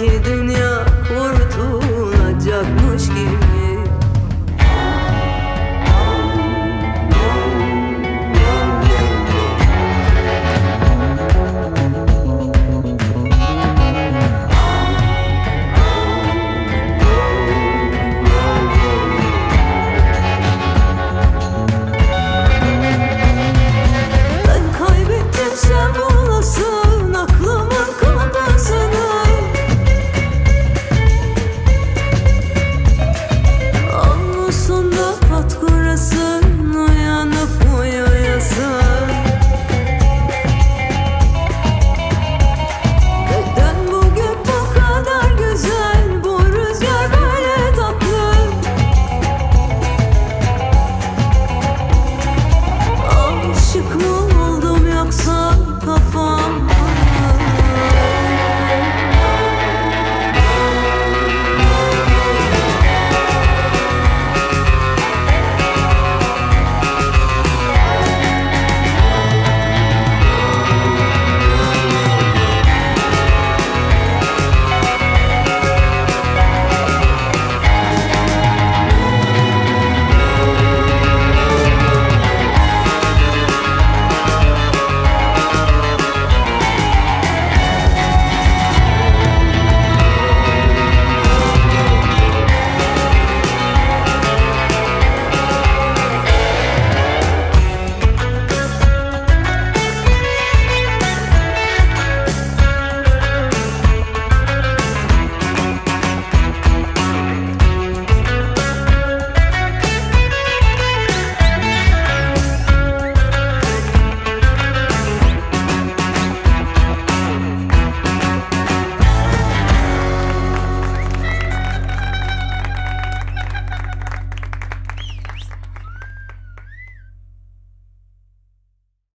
belki